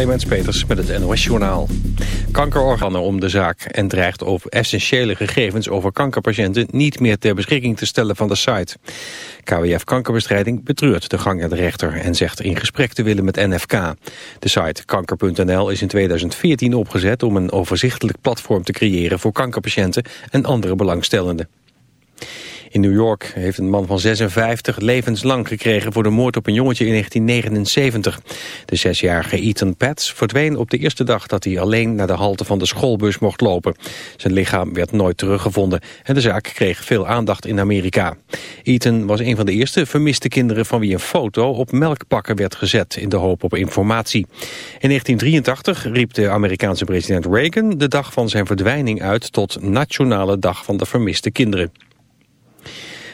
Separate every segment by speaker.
Speaker 1: Clemens Peters met het NOS Journaal. Kankerorganen om de zaak en dreigt over essentiële gegevens over kankerpatiënten niet meer ter beschikking te stellen van de site. KWF Kankerbestrijding betreurt de gang naar de rechter en zegt in gesprek te willen met NFK. De site kanker.nl is in 2014 opgezet om een overzichtelijk platform te creëren voor kankerpatiënten en andere belangstellenden. In New York heeft een man van 56 levenslang gekregen voor de moord op een jongetje in 1979. De zesjarige Ethan Pats verdween op de eerste dag dat hij alleen naar de halte van de schoolbus mocht lopen. Zijn lichaam werd nooit teruggevonden en de zaak kreeg veel aandacht in Amerika. Ethan was een van de eerste vermiste kinderen van wie een foto op melkpakken werd gezet in de hoop op informatie. In 1983 riep de Amerikaanse president Reagan de dag van zijn verdwijning uit tot Nationale Dag van de Vermiste Kinderen.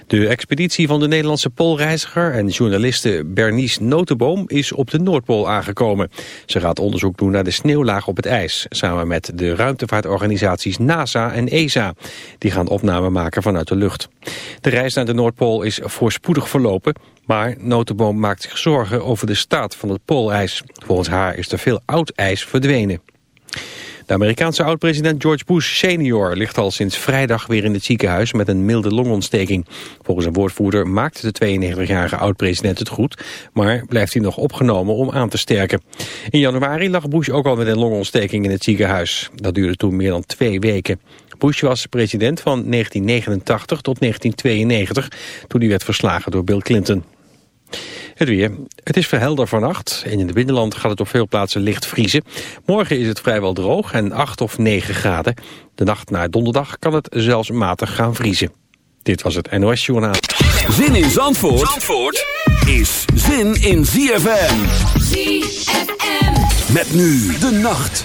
Speaker 1: De expeditie van de Nederlandse poolreiziger en journaliste Bernice Notenboom is op de Noordpool aangekomen. Ze gaat onderzoek doen naar de sneeuwlaag op het ijs, samen met de ruimtevaartorganisaties NASA en ESA. Die gaan opname maken vanuit de lucht. De reis naar de Noordpool is voorspoedig verlopen, maar Notenboom maakt zich zorgen over de staat van het poolijs. Volgens haar is er veel oud ijs verdwenen. De Amerikaanse oud-president George Bush senior ligt al sinds vrijdag weer in het ziekenhuis met een milde longontsteking. Volgens een woordvoerder maakt de 92-jarige oud-president het goed, maar blijft hij nog opgenomen om aan te sterken. In januari lag Bush ook al met een longontsteking in het ziekenhuis. Dat duurde toen meer dan twee weken. Bush was president van 1989 tot 1992, toen hij werd verslagen door Bill Clinton. Het weer. Het is verhelder vannacht en in het binnenland gaat het op veel plaatsen licht vriezen. Morgen is het vrijwel droog en 8 of 9 graden. De nacht naar donderdag kan het zelfs matig gaan vriezen. Dit was het NOS Journaal.
Speaker 2: Zin in Zandvoort, Zandvoort is zin in ZFM. ZFM. Met nu de nacht.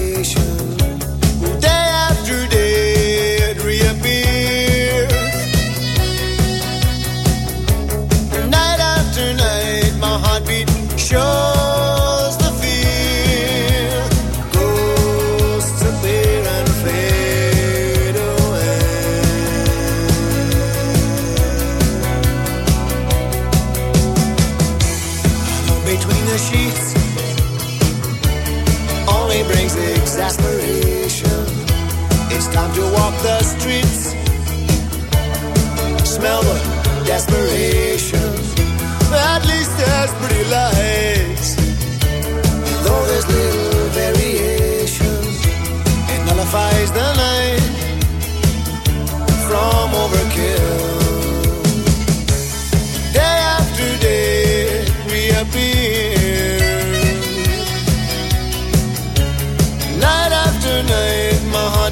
Speaker 3: Desperation. At least there's pretty lights.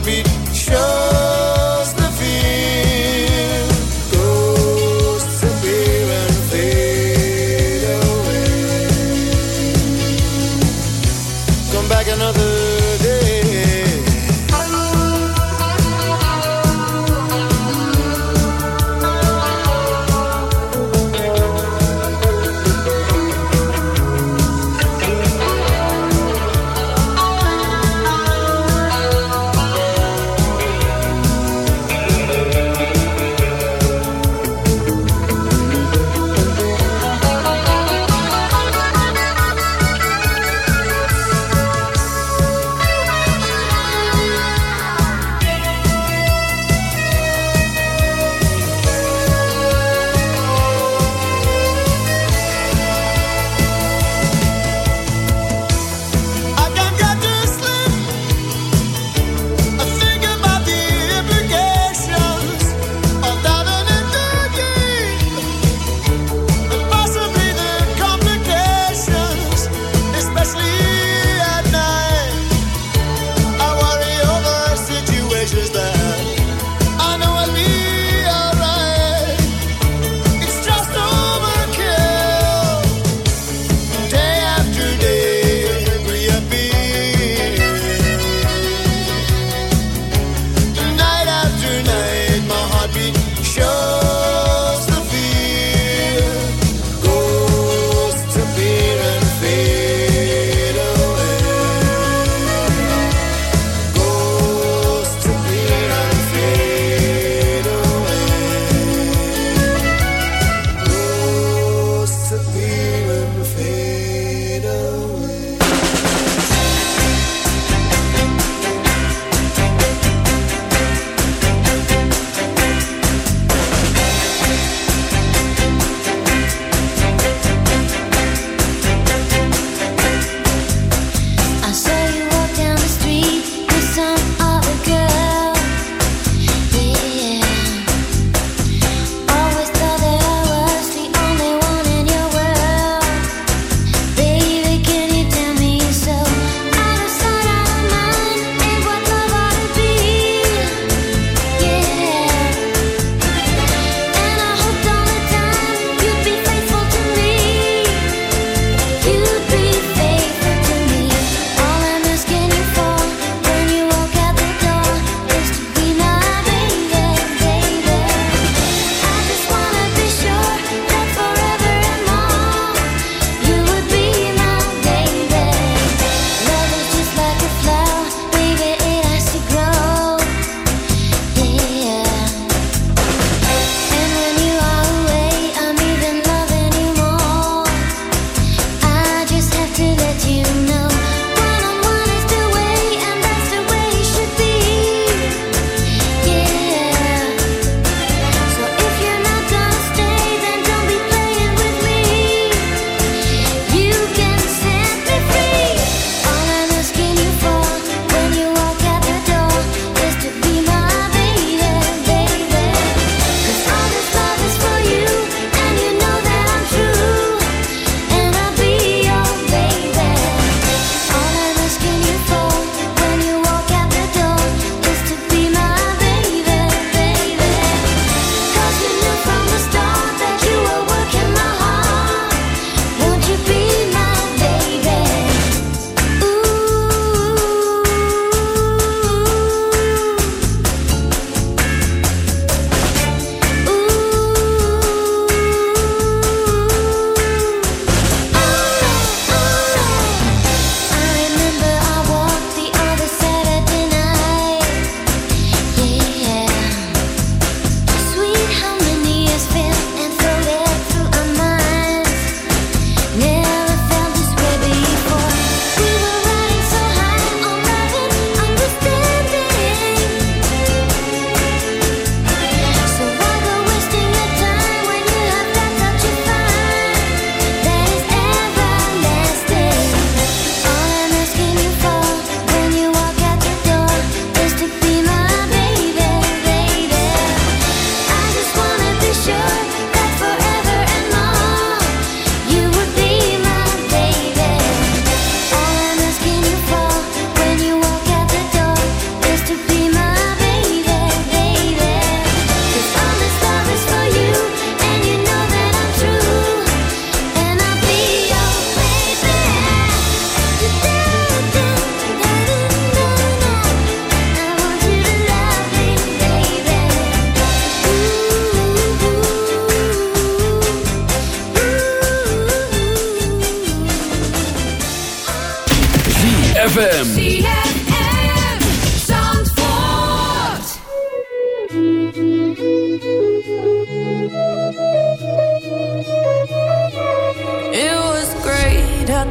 Speaker 3: Be Sure.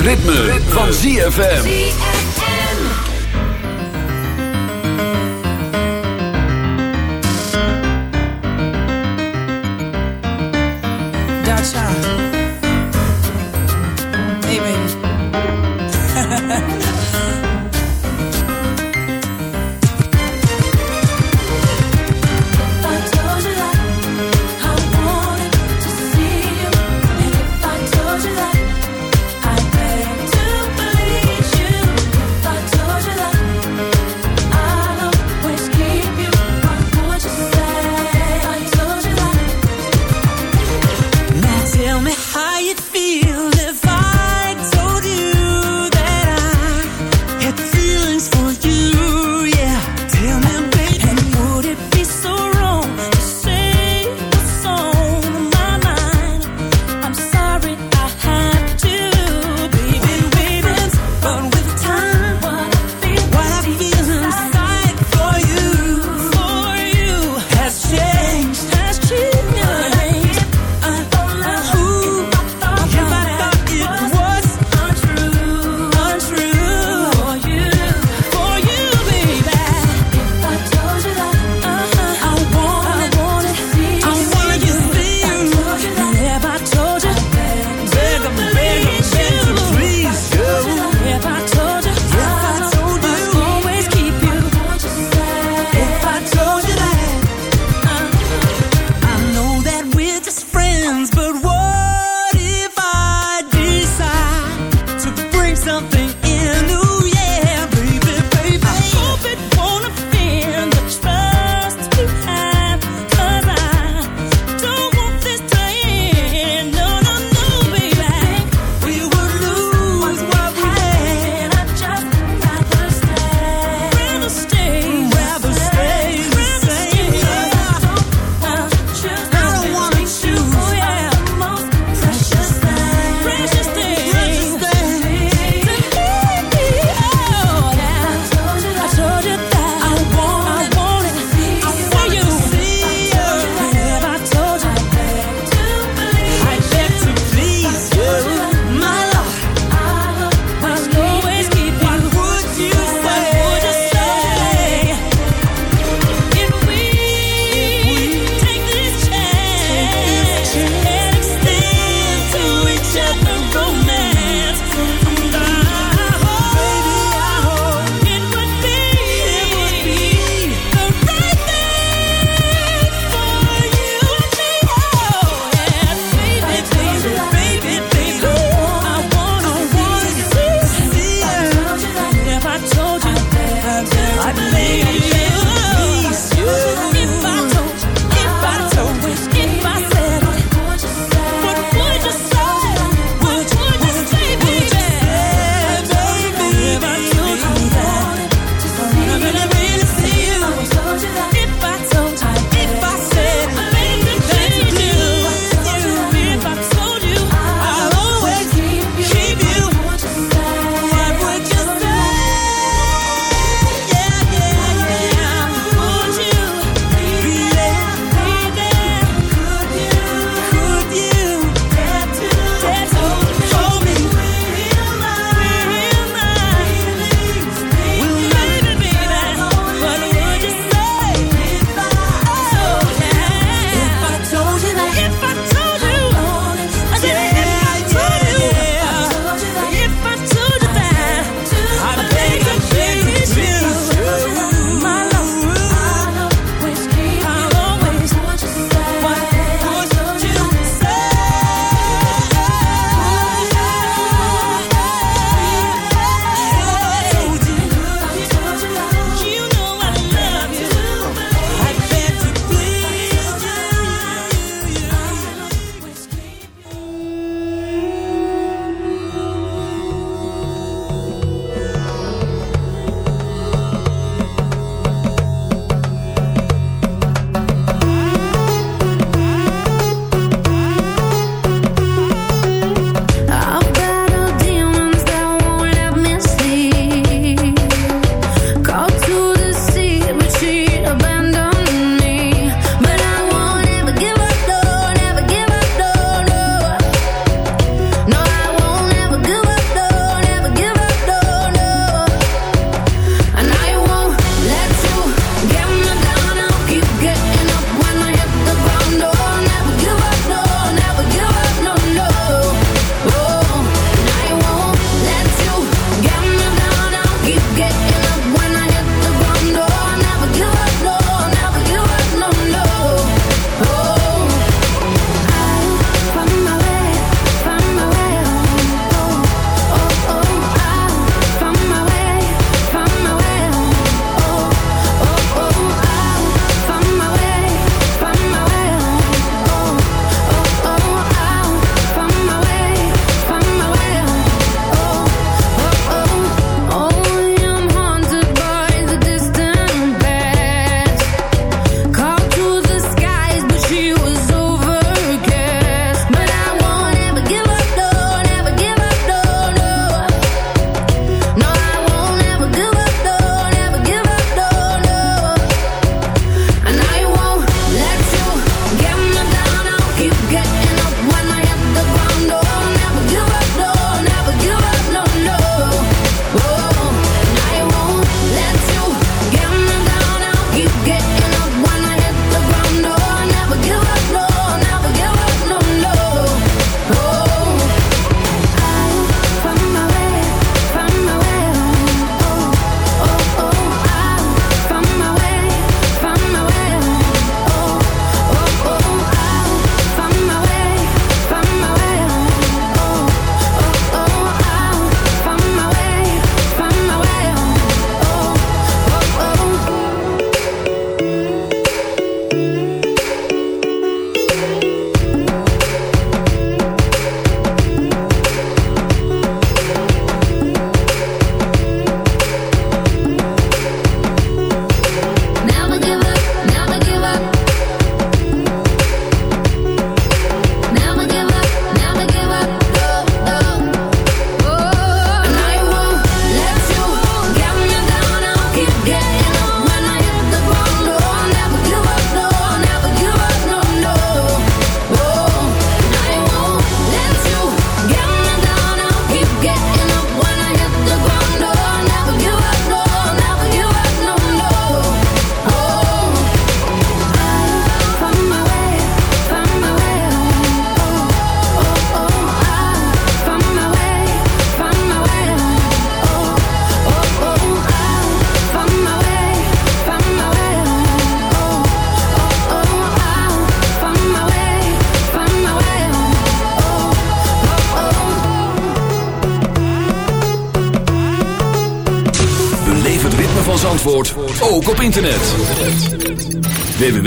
Speaker 2: Heartbeat shows. ZFM.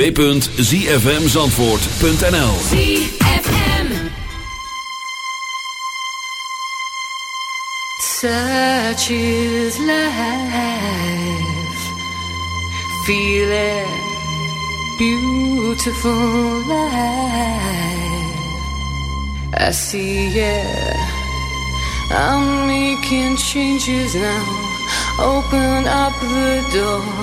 Speaker 2: www.zfmzandvoort.nl
Speaker 4: ZFM. Such is life. Feel Beautiful life. I see it. I'm making changes now. Open up the door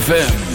Speaker 5: ZFM.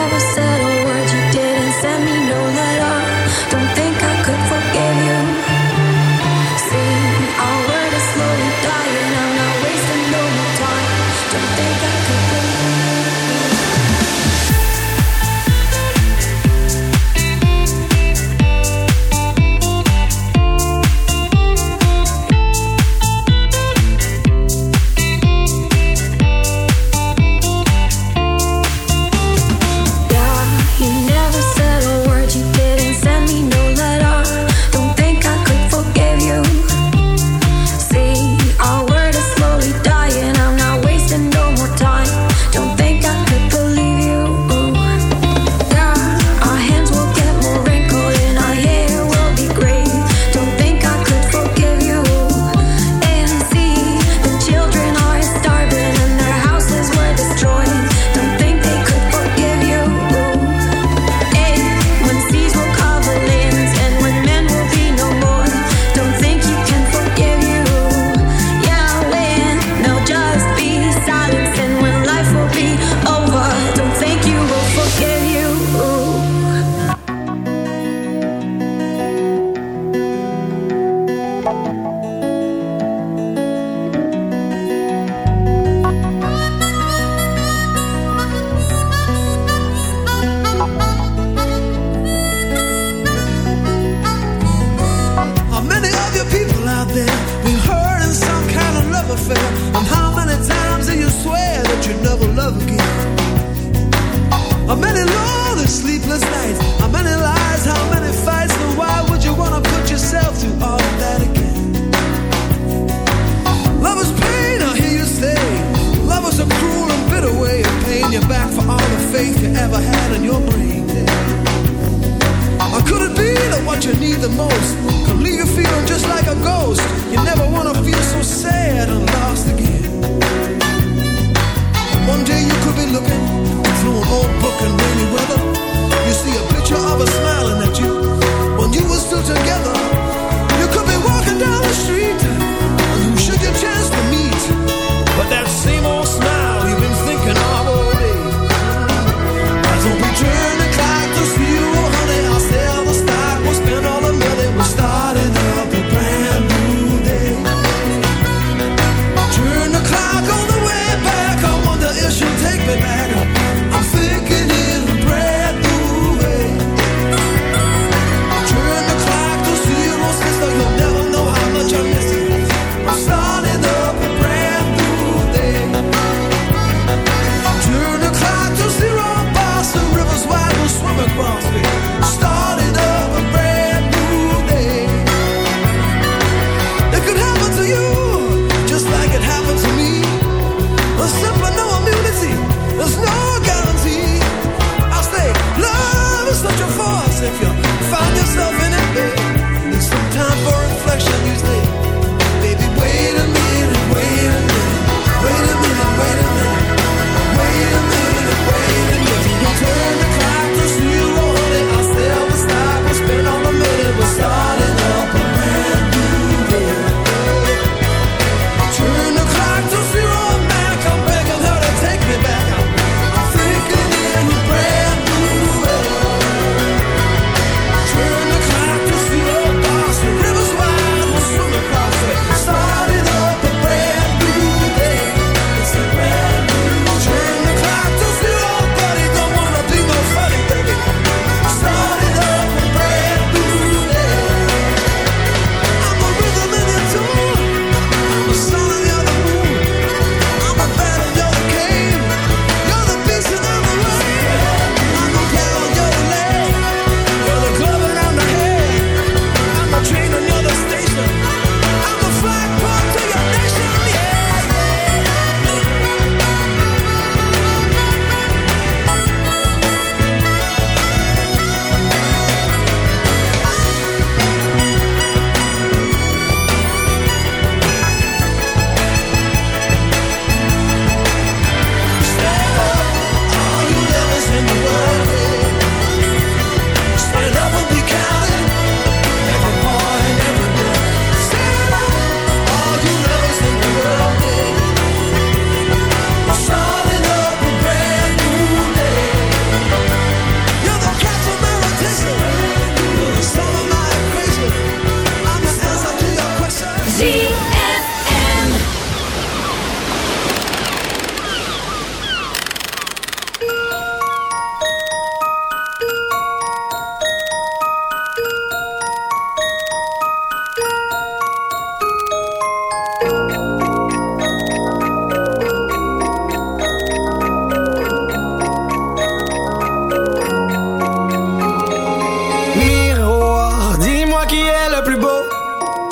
Speaker 6: never
Speaker 7: settle